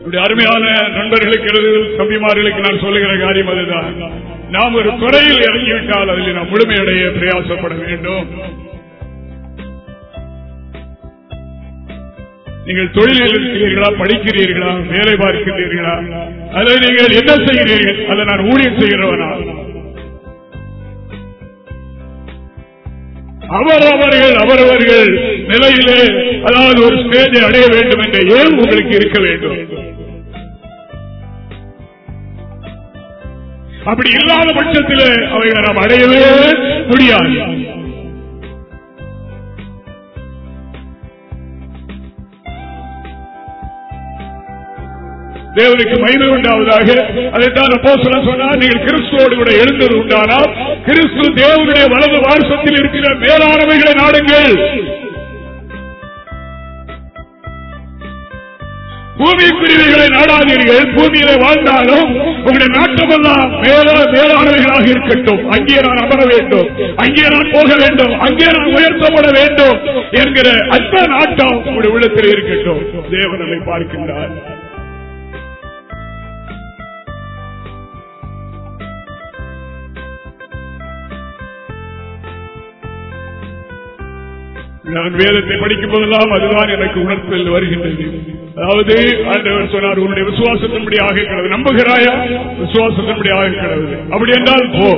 அருமையான நண்பர்களுக்கு தம்பிமார்களுக்கு நான் சொல்லுகிற காரியம் அதுதான். நாம் ஒரு துறையில் இறங்கிவிட்டால் அதில் நாம் முழுமையடைய பிரயாசப்பட வேண்டும். நீங்கள் தொழிலில் இருக்கிறீர்களா படிக்கிறீர்களா வேலை பார்க்கிறீர்களா அதை நீங்கள் என்ன செய்கிறீர்கள் அதை நான் ஊழியம் செய்கிறவனா? அவரவர்கள் அவரவர்கள் நிலையிலே அதாவது ஒரு ஸ்டேஜை அடைய வேண்டும் என்ற ஏன் உங்களுக்கு இருக்க வேண்டும்? அப்படி இல்லாத பட்சத்தில் அவைகளை நாம் அடையவே முடியாது. தேவனுக்கு மகிமை உண்டாவதாக. அதைத்தான் அப்போ சொல்ல சொன்னால் நீங்கள் கிறிஸ்துவோடு கூட எழுந்தது உண்டானால் கிறிஸ்து தேவனுடைய வலது வாரசத்தில் இருக்கிற மேலானவைகளை நாடுங்கள். பூமி பிரிவுகளை நாடாதீர்கள். பூமியில வாழ்ந்தாலும் உங்களுடைய நாட்டமெல்லாம் மேல மேலானவைகளாக இருக்கட்டும். அங்கே நான் அமர வேண்டும். அங்கே நான் போக வேண்டும். அங்கே நான் உயர்த்தப்பட வேண்டும் என்கிற அந்த நாட்டம் உங்களுடைய உள்ளத்தில் இருக்கட்டும். தேவனை பார்க்கின்றார். நான் வேதத்தை படிக்கும் போதெல்லாம் அதுதான் எனக்கு உணர்த்தல் வருகின்றது. அதாவது ஆண்டவர் சொன்னார் உன்னுடைய விசுவாசத்தின்படி ஆகிறது நம்புகிறாயா? விசுவாசத்தின்படி ஆகிறது அப்படி என்றால் போ.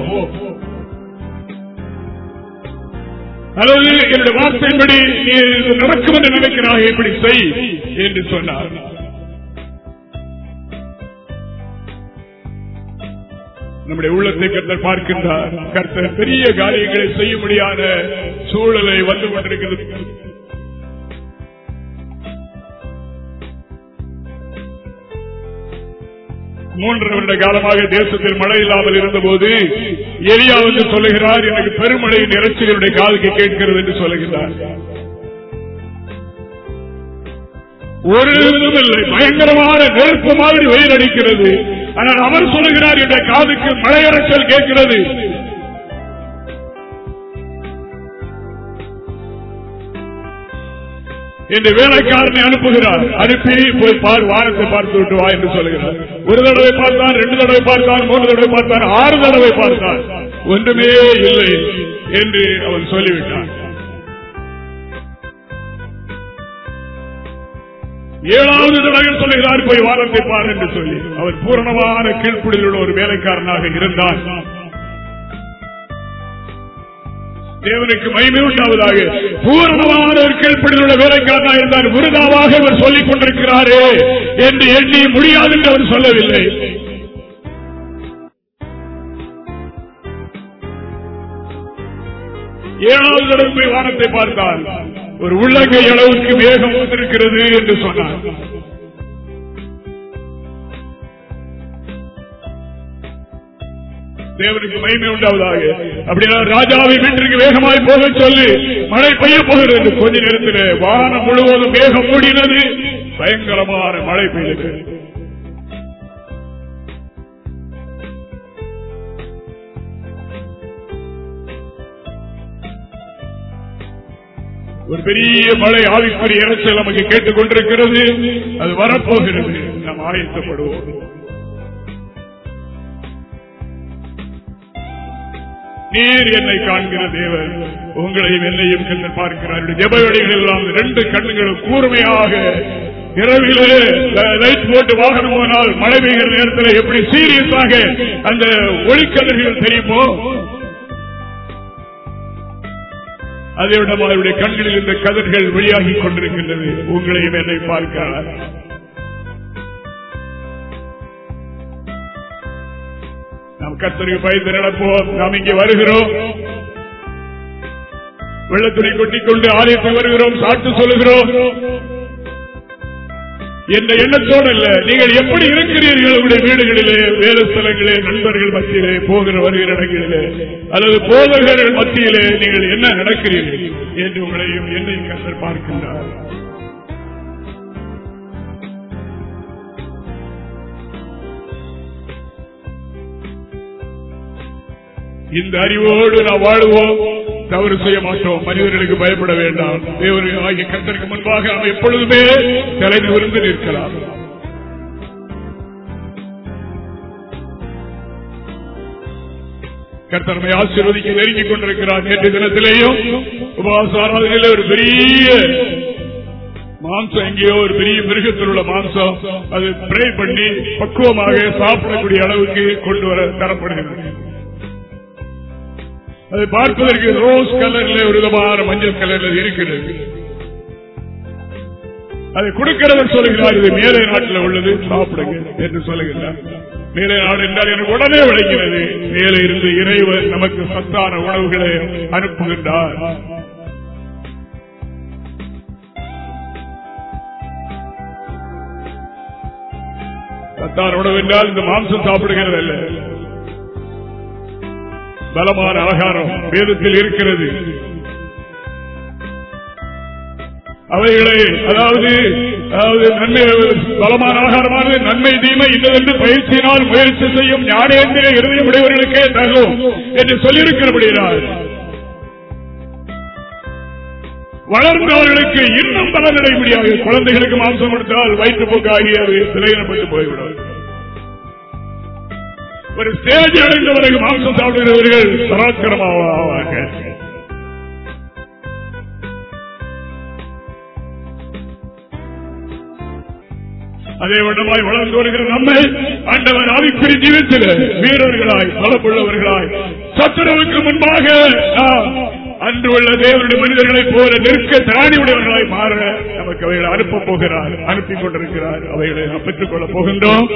அதாவது என்னுடைய வார்த்தையின்படி நீ நடக்கும் என்று நினைக்கிறாய் எப்படி செய் என்று சொன்னார். நம்முடைய உள்ளத்தை கர்த்தர் பார்க்கின்றார். கர்த்தர் பெரிய காரியங்களை செய்ய முடியாத சூழலை வந்து கொண்டிருக்கிறது. மூன்று வருட காலமாக தேசத்தில் மழை இல்லாமல் இருந்தபோது எலியா வந்து சொல்லுகிறார் எனக்கு பெருமழை இறைச்சிகளுடைய காதுக்கு கேட்கிறது என்று சொல்லுகிறார். ஒரு இதுவும் இல்லை. பயங்கரமான நெருப்பு மாதிரி வெயில் அடிக்கிறது. ஆனால் அவர் சொல்லுகிறார் என்ற காதுக்கு மழை மழையரைச்சல் கேட்கிறது. என்று வேலைக்காரனை அனுப்புகிறார். அனுப்பி போய் பார் வாரத்தை பார்த்து விட்டு வா என்று சொல்லுகிறார் ஒரு தடவை பார்த்தான் ரெண்டு தடவை பார்த்தான் மூன்று தடவை பார்த்தான் ஆறு தடவை பார்த்தான். ஒன்றுமே இல்லை என்று அவன் சொல்லிவிட்டான். ஏழாவது தடவை சொல்லுகிறார் போய் வாரத்தை பார் என்று சொல்லி. அவர் பூரணமான கீழ்ப்புடியில் ஒரு வேலைக்காரனாக இருந்தார் தேவனுக்கு மகிமை உண்டாவதாக. பூரணமான ஒரு கீழ்ப்படியில் உள்ள வேலைக்காரனாக இருந்தார். விருதாவாக அவர் சொல்லிக் கொண்டிருக்கிறாரே என்று எண்ணி முடியாது என்று அவர் சொல்லவில்லை. ஏழாவது தடவை வானத்தை பார்த்தால் ஒரு உள்ளங்கை அளவுக்கு வேகம் வந்திருக்கிறது என்று சொன்னார். தேவனுக்கு மகிமை உண்டாவதாக. அப்படின்னா ராஜாவை வீட்டிற்கு வேகமாய் போக சொல்லி மழை பெய்ய போகிறது கொஞ்ச நேரத்தில் வானம் முழுவதும் வேகம் மூடினது. பயங்கரமான மழை பெய்தது. ஒரு பெரிய மழை ஆவிக்குரிய இறைச்சல் நமக்கு கேட்டுக் கொண்டிருக்கிறது. அது வரப்போகிறது. நாம் ஆயத்தப்படுவோம். நீர் என்னை காண்கிற தேவன். உங்களையும் என்னையும் கண்டு பார்க்கிறார். ஜபவெளிகள் எல்லாம் ரெண்டு கண்ணுகளும் கூர்மையாக இரவிலே லைட் போட்டு வாகனம் போனால் மழை பெய்கிற நேரத்தில் எப்படி சீரியஸாக அந்த ஒளிக்கதிர்கள் தெரியுமோ? அதை விட அவருடைய கண்களில் இந்த கதிர்கள் வெளியாகி கொண்டிருக்கின்றது. உங்களையும் என்னை பார்க்கிறார். கத்தருக்கு பயந்து நடப்போம். நாம் இங்கே வருகிறோம். வெள்ளத்துறை கொட்டிக்கொண்டு ஆலயத்தில் வருகிறோம். சாட்டு சொல்லுகிறோம். என்ற எண்ணத்தோடு அல்ல. நீங்கள் எப்படி இருக்கிறீர்கள் உங்களுடைய வீடுகளிலே வேலை ஸ்தலங்களே நண்பர்கள் மத்தியிலே போகிற வருகிற இடங்களிலே அல்லது போதகர்கள் மத்தியிலே நீங்கள் என்ன நடக்கிறீர்கள் என்று உங்களையும் என்னை கத்தர் பார்க்கின்றார். இந்த அறிவோடு நாம் வாழ்வோம். தவறு செய்ய மாட்டோம். மனிதர்களுக்கு பயப்பட வேண்டாம். ஆகிய கத்தருக்கு முன்பாக நாம் எப்பொழுதுமே தலை நிமிர்ந்து நிற்கலாம். கர்த்தர்மை ஆசீர்வதிக்க நெருங்கிக் கொண்டிருக்கிறார். நேற்று தினத்திலேயும் உபவாச ஒரு பெரிய மாம்சம் எங்கேயோ ஒரு பெரிய மிருகத்தில் உள்ள மாம்சம். அது பிரே பண்ணி பக்குவமாக சாப்பிடக்கூடிய அளவுக்கு கொண்டு வர தரப்படுகிறது. அதை பார்ப்பதற்கு ரோஸ் கலர்ல ஒரு விதமான மஞ்சள் கலர்ல இருக்கிறது. அதை கொடுக்கிறவர் சொல்லுகிறார் இது மேலே நாட்டில் உள்ளது சாப்பிடுங்க என்று சொல்லுகிறார் மேலை நாடு என்றால் எனக்கு உடனே விளங்கினது மேலே இருந்து இறைவர் நமக்கு சத்தான உணவுகளை அனுப்புகின்றார். சத்தான உணவு என்றால் இந்த மாம்சம் சாப்பிடுகிறது அல்ல பலமான ஆகாரம் வேதத்தில் இருக்கிறது. அவைகளை அதாவது அதாவது நன்மை பலமான ஆகாரமானது நன்மை தீமை இன்னதென்று பயிற்சியினால் முயற்சி செய்யும் ஞானேந்திர இருதயம் உடையவர்களுக்கே தகும் என்று சொல்லியிருக்கிறபடியார் வளர்ந்தவர்களுக்கு இன்னும் பலனடை முடியாது குழந்தைகளுக்கு மாம்சம் கொடுத்தால் வயிற்றுப்போக்கு ஆகியவை சிலையினப்பட்டு போய்விடும். ஒரு ஸ்டேஜ் அடைந்தவருக்கு மாம்சம் சாப்பிடுகிறவர்கள் பராக்கிரமாவாங்க அதே வண்ணமாய் வளர்ந்து வருகிற நம்மை அண்டவர் ஆவிக்குறி ஜீவித்தில் வீரர்களாய் பலப்புள்ளவர்களாய் சத்துரவுக்கு முன்பாக அன்று உள்ள தேவருடைய மனிதர்களைப் போல நிற்க திராணி மாற நமக்கு அவைகளை அனுப்ப போகிறார் அனுப்பி கொண்டிருக்கிறார். அவைகளை நாம் பெற்றுக் கொள்ளப் போகின்றோம்.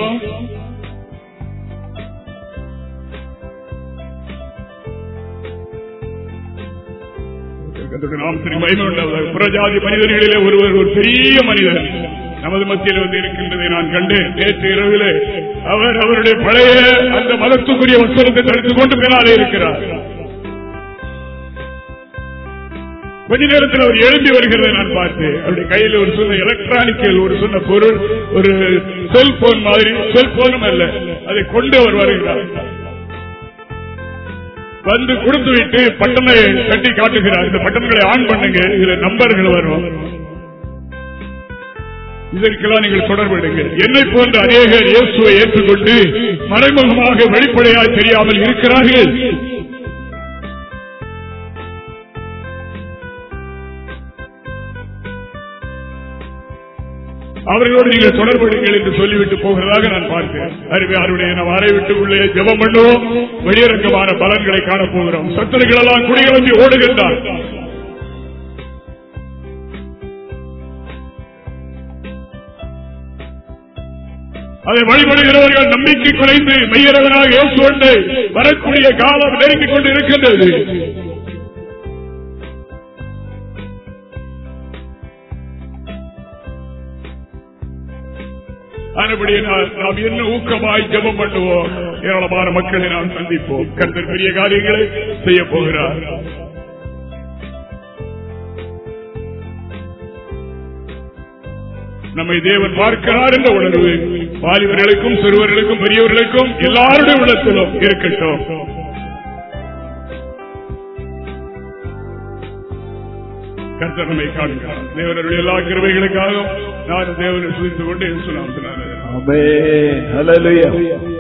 நாம் சரி மகிமை உண்டாவதாக. புறஜாதி மனிதர்களிலே ஒருவர் ஒரு பெரிய மனிதர். நமது மத்தியில் வந்து இருக்கின்றதை நான் கண்டேன். நேற்று இரவில் அவர் அவருடைய பழைய அந்த மதத்துக்குரிய வசனத்தை தடுத்துக் கொண்டு மேலாலே இருக்கிறார். கொஞ்ச நேரத்தில் அவர் எழுந்தி வருகிறதை நான் பார்த்தேன். அவருடைய கையில் ஒரு சொன்ன எலக்ட்ரானிக்கல் ஒரு சொன்ன பொருள் ஒரு செல்போன் மாதிரி. செல்போனும் அல்ல. அதை கொண்டு அவர் வருகிறார். வந்து கொடுத்து விட்டு பட்டமை கட்டி காட்டுகிறார். இந்த பட்டம்களை ஆன் பண்ணுங்க. இதுல நம்பர்கள் வரும். இதற்கெல்லாம் நீங்கள் தொடர்புடுங்க என்னை போன்ற அநேகர் இயேசுவை ஏற்றுக்கொண்டு மறைமுகமாக வெளிப்படையாக தெரியாமல் இருக்கிறார்கள். அவர்களோடு நீங்கள் தொடர்புடுங்கள் என்று சொல்லிவிட்டு போகிறதாக நான் பார்க்கிறேன் அருமையாருடைய அருடைய அறை விட்டு உள்ளே ஜபம் பண்ணுவோம். வெளியரங்கமான பலன்களை காணப்போகிறோம். சத்தர்கள் எல்லாம் குடிகளம்பி ஓடுகின்றார். அதை வழிபடுகிறவர்கள் நம்பிக்கை குறைந்து மெய்யரவனாக இயேசுவண்டை வரக்கூடிய காலம் நெருங்கிக் கொண்டு இருக்கின்றது அதுபடியே நாம் என்ன ஊக்கமாய் ஜபம் பண்ணுவோம்? ஏராளமான மக்களை நாம் சந்திப்போம். கர்த்தர் பெரிய காரியங்களை செய்ய போகிறார். நம்மை தேவன் பார்க்கிறார் என்ற உணர்வு வாலிபர்களுக்கும் சிறுவர்களுக்கும் பெரியவர்களுக்கும் எல்லாருடைய உள்ளத்திலும் இருக்கட்டும். கர்த்தர் நம்மை காண்கிறார். தேவனுடைய எல்லா கிருமைகளுக்காகவும் நான் தேவனை சுதித்துக் கொண்டு சொன்னார் Amen. Hallelujah.